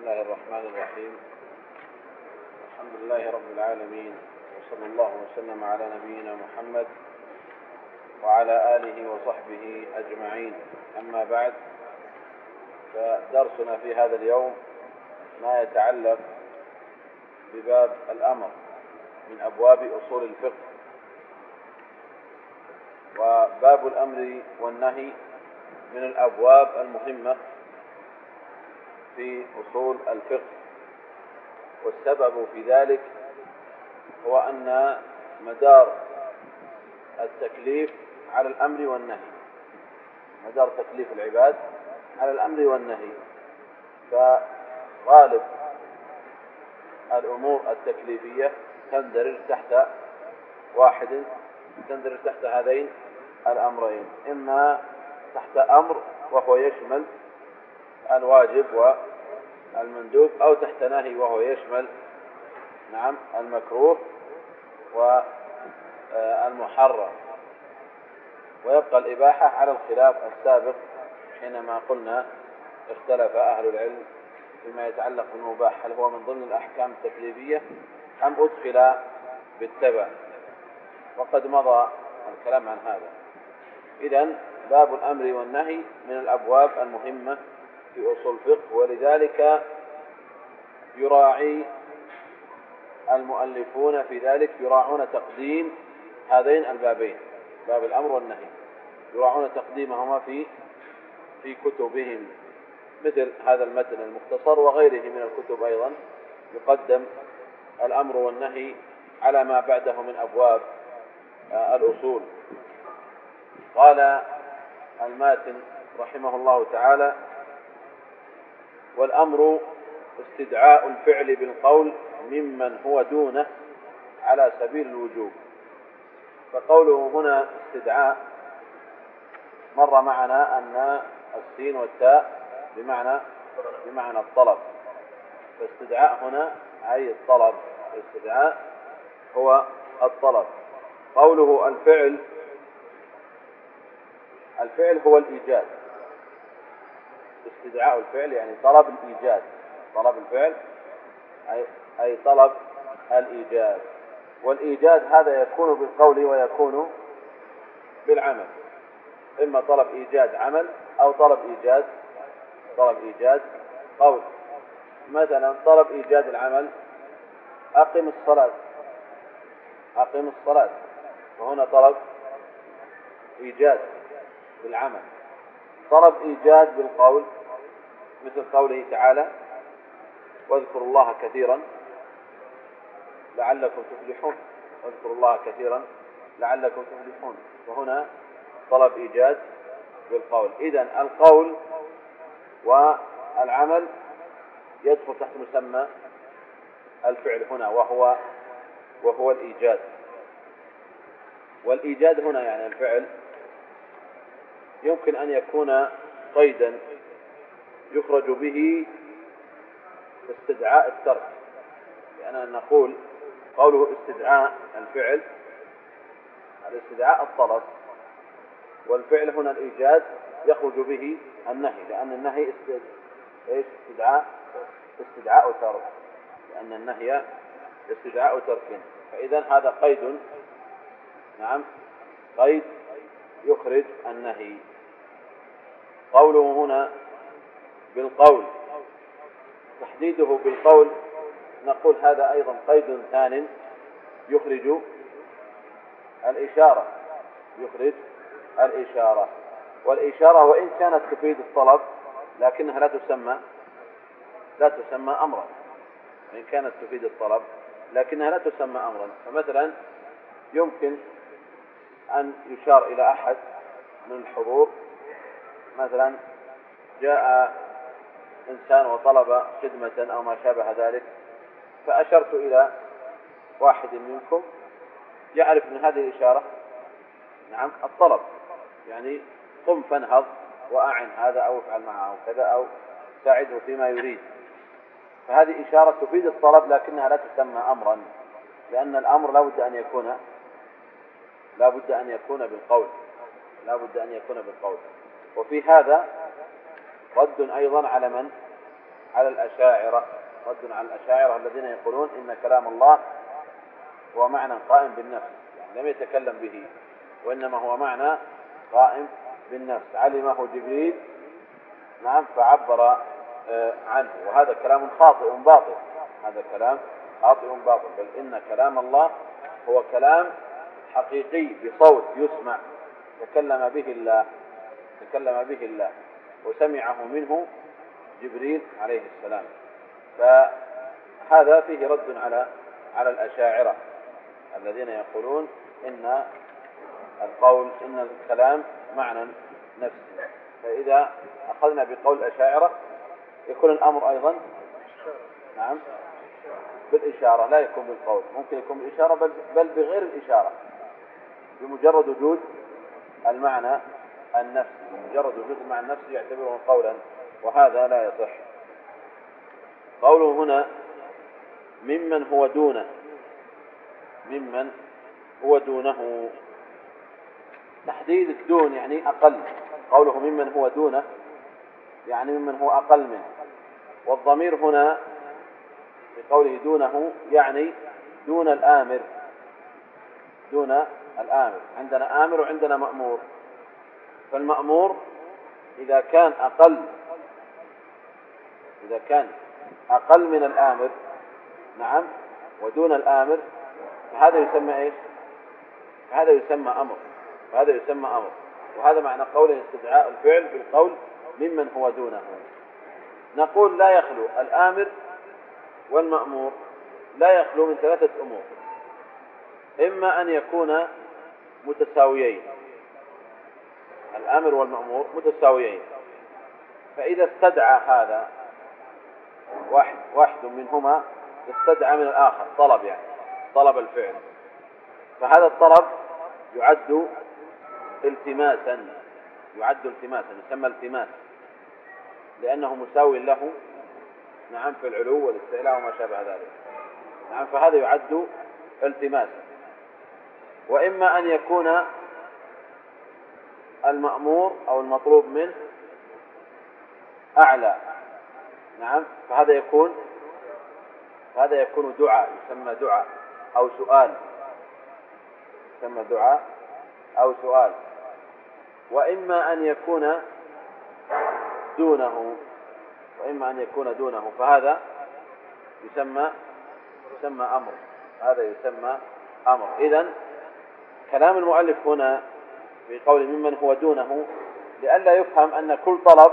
الله الرحمن الرحيم الحمد لله رب العالمين وصلى الله وسلم على نبينا محمد وعلى آله وصحبه أجمعين أما بعد فدرسنا في هذا اليوم ما يتعلق بباب الأمر من أبواب أصول الفقه. وباب الأمر والنهي من الأبواب المهمة في أصول الفقه. والسبب في ذلك هو أن مدار التكليف على الأمر والنهي مدار تكليف العباد على الأمر والنهي. فغالب الأمور التكليفية تندرج تحت واحد تندرج تحت هذين الأمرين إما تحت أمر وهو يشمل الواجب والمندوب أو تحت نهي وهو يشمل نعم المكروه والمحرم ويبقى الإباحة على الخلاف السابق حينما قلنا اختلف أهل العلم فيما يتعلق بالمباح هل هو من ضمن الأحكام التكليفية أم أدخل بالتبع. وقد مضى الكلام عن هذا. إذا باب الأمر والنهي من الأبواب المهمة في أصول الفقه ولذلك يراعي المؤلفون في ذلك يراعون تقديم هذين البابين باب الأمر والنهي. يراعون تقديمهما في في كتبهم مثل هذا المتن المختصر وغيره من الكتب أيضا. يقدم الأمر والنهي على ما بعده من أبواب آه، الأصول. قال الماتن رحمه الله تعالى والأمر استدعاء الفعل بالقول ممن هو دونه على سبيل الوجوب. فقوله هنا استدعاء مر معنا أن السين والتاء بمعنى بمعنى الطلب. فاستدعاء هنا أي الطلب الاستدعاء هو الطلب. قوله الفعل الفعل هو الإيجاد. استدعاء الفعل يعني طلب الإيجاد طلب الفعل أي, أي طلب الإيجاد والإيجاد هذا يكون بالقول ويكون بالعمل. إما طلب إيجاد عمل أو طلب إيجاد طلب إيجاد قول. مثلا طلب إيجاد العمل أقم الصلاة. أقم الصلاة. وهنا طلب إيجاد بالعمل. طلب إيجاد بالقول مثل قوله تعالى واذكروا الله كثيرا لعلكم تفلحون. واذكروا الله كثيرا لعلكم تفلحون. وهنا طلب إيجاد بالقول. إذا القول والعمل يدخل تحت مسمى الفعل هنا وهو وهو الإيجاد والإيجاد هنا يعني الفعل يمكن أن يكون قيدا يخرج به استدعاء الترك. لأننا نقول قوله استدعاء الفعل الاستدعاء الطلب والفعل هنا الإيجاد يخرج به النهي لأن النهي إيش؟ استدعاء استدعاء ترك. لأن النهي استدعاء ترك. فإذا هذا قيد. نعم. قيد يخرج النهي. قوله هنا بالقول تحديده بالقول. نقول هذا أيضا قيد ثان يخرج الإشارة يخرج الإشارة. والإشارة وإن كانت تفيد الطلب لكنها لا تسمى لا تسمى أمرا. وإن كانت تفيد الطلب لكنها لا تسمى أمرا. فمثلا يمكن أن يشار إلى أحد من الحضور. مثلا جاء إنسان وطلب خدمة أو ما شابه ذلك فأشرت إلى واحد منكم يعرف من هذه الإشارة. نعم الطلب يعني قم فانهض وأعن هذا أو افعل معه كذا أو ساعده فيما يريد. فهذه إشارة تفيد الطلب لكنها لا تسمى أمرا لأن الأمر لا بد أن يكون لا بد أن يكون بالقول لا بد أن يكون بالقول. وفي هذا رد أيضا على من؟ على الأشاعرة رد على الأشاعرة الذين يقولون إن كلام الله هو معنى قائم بالنفس يعني لم يتكلم به وإنما هو معنى قائم بالنفس. علمه جبريل نعم فعبر آه، عنه. وهذا كلام خاطئ باطل هذا كلام خاطئ باطل. بل إن كلام الله هو كلام حقيقي بصوت يسمع. تكلم به الله تكلم به الله وسمعه منه جبريل عليه السلام. فهذا فيه رد على على الأشاعرة الذين يقولون إن القول إن الكلام معنى نفسي. فإذا أخذنا بقول الأشاعرة يكون الأمر أيضا نعم بالإشارة لا يكون بالقول. ممكن يكون بالإشارة بل, بل بغير الإشارة. بمجرد وجود المعنى النفسي. بمجرد وجود المعنى النفسي يعتبره قولا. وهذا لا يصح. قوله هنا ممن هو دونه. ممن هو دونه. تحديد الدون يعني أقل. قوله ممن هو دونه يعني ممن هو أقل منه. والضمير هنا في قوله دونه يعني دون الآمر. دون الآمر. عندنا آمر وعندنا مأمور. فالمأمور إذا كان أقل إذا كان أقل من الآمر نعم ودون الآمر فهذا يسمى إيش؟ هذا يسمى أمر وهذا يسمى أمر. وهذا معنى قوله استدعاء الفعل بالقول ممن هو دونه. نقول لا يخلو الآمر والمأمور لا يخلو من ثلاثة أمور. إما أن يكون متساويين. الآمر والمأمور متساويين. فإذا استدعى هذا واحد واحد منهما استدعى من الآخر طلب يعني طلب الفعل. فهذا الطلب يعد التماسا يعد التماسا يسمى التماس لأنه مساوي له نعم في العلو والاستعلاء وما شابه ذلك. نعم فهذا يعد التماسا وإما أن يكون المأمور أو المطلوب منه أعلى نعم فهذا يكون هذا يكون دعاء يسمى دعاء أو سؤال. يسمى دعاء أو سؤال. وإما أن يكون دونه وإما أن يكون دونه فهذا يسمى يسمى أمر. هذا يسمى أمر. إذا كلام المؤلف هنا في قول ممن هو دونه لئلا يفهم أن كل طلب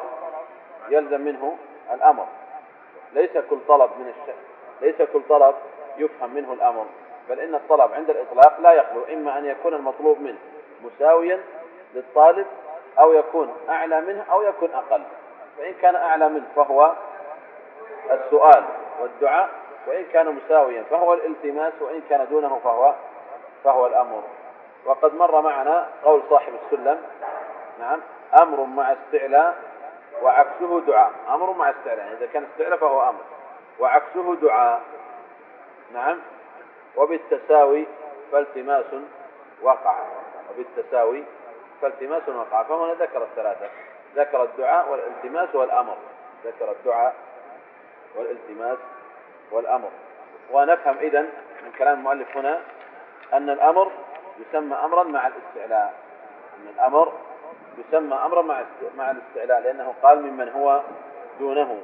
يلزم منه الأمر. ليس كل طلب من الشيء ليس كل طلب يفهم منه الأمر بل إن الطلب عند الإطلاق لا يخلو إما أن يكون المطلوب منه مساويا للطالب أو يكون أعلى منه أو يكون أقل. فإن كان أعلى منه فهو السؤال والدعاء وإن كان مساويا فهو الالتماس وإن كان دونه فهو فهو الأمر. وقد مر معنا قول صاحب السلم نعم أمر مع استعلاء وعكسه دعاء. أمر مع استعلاء إذا كان استعلاء فهو أمر. وعكسه دعاء. نعم. وبالتساوي فالتماس وقع. وبالتساوي فالتماس وقع. فهنا ذكر الثلاثة. ذكر الدعاء والالتماس والأمر. ذكر الدعاء والالتماس والأمر. ونفهم إذن من كلام المؤلف هنا أن الأمر يسمى أمرا مع الاستعلاء. أن الأمر يسمى أمرا مع مع الاستعلاء لأنه قال ممن هو دونه.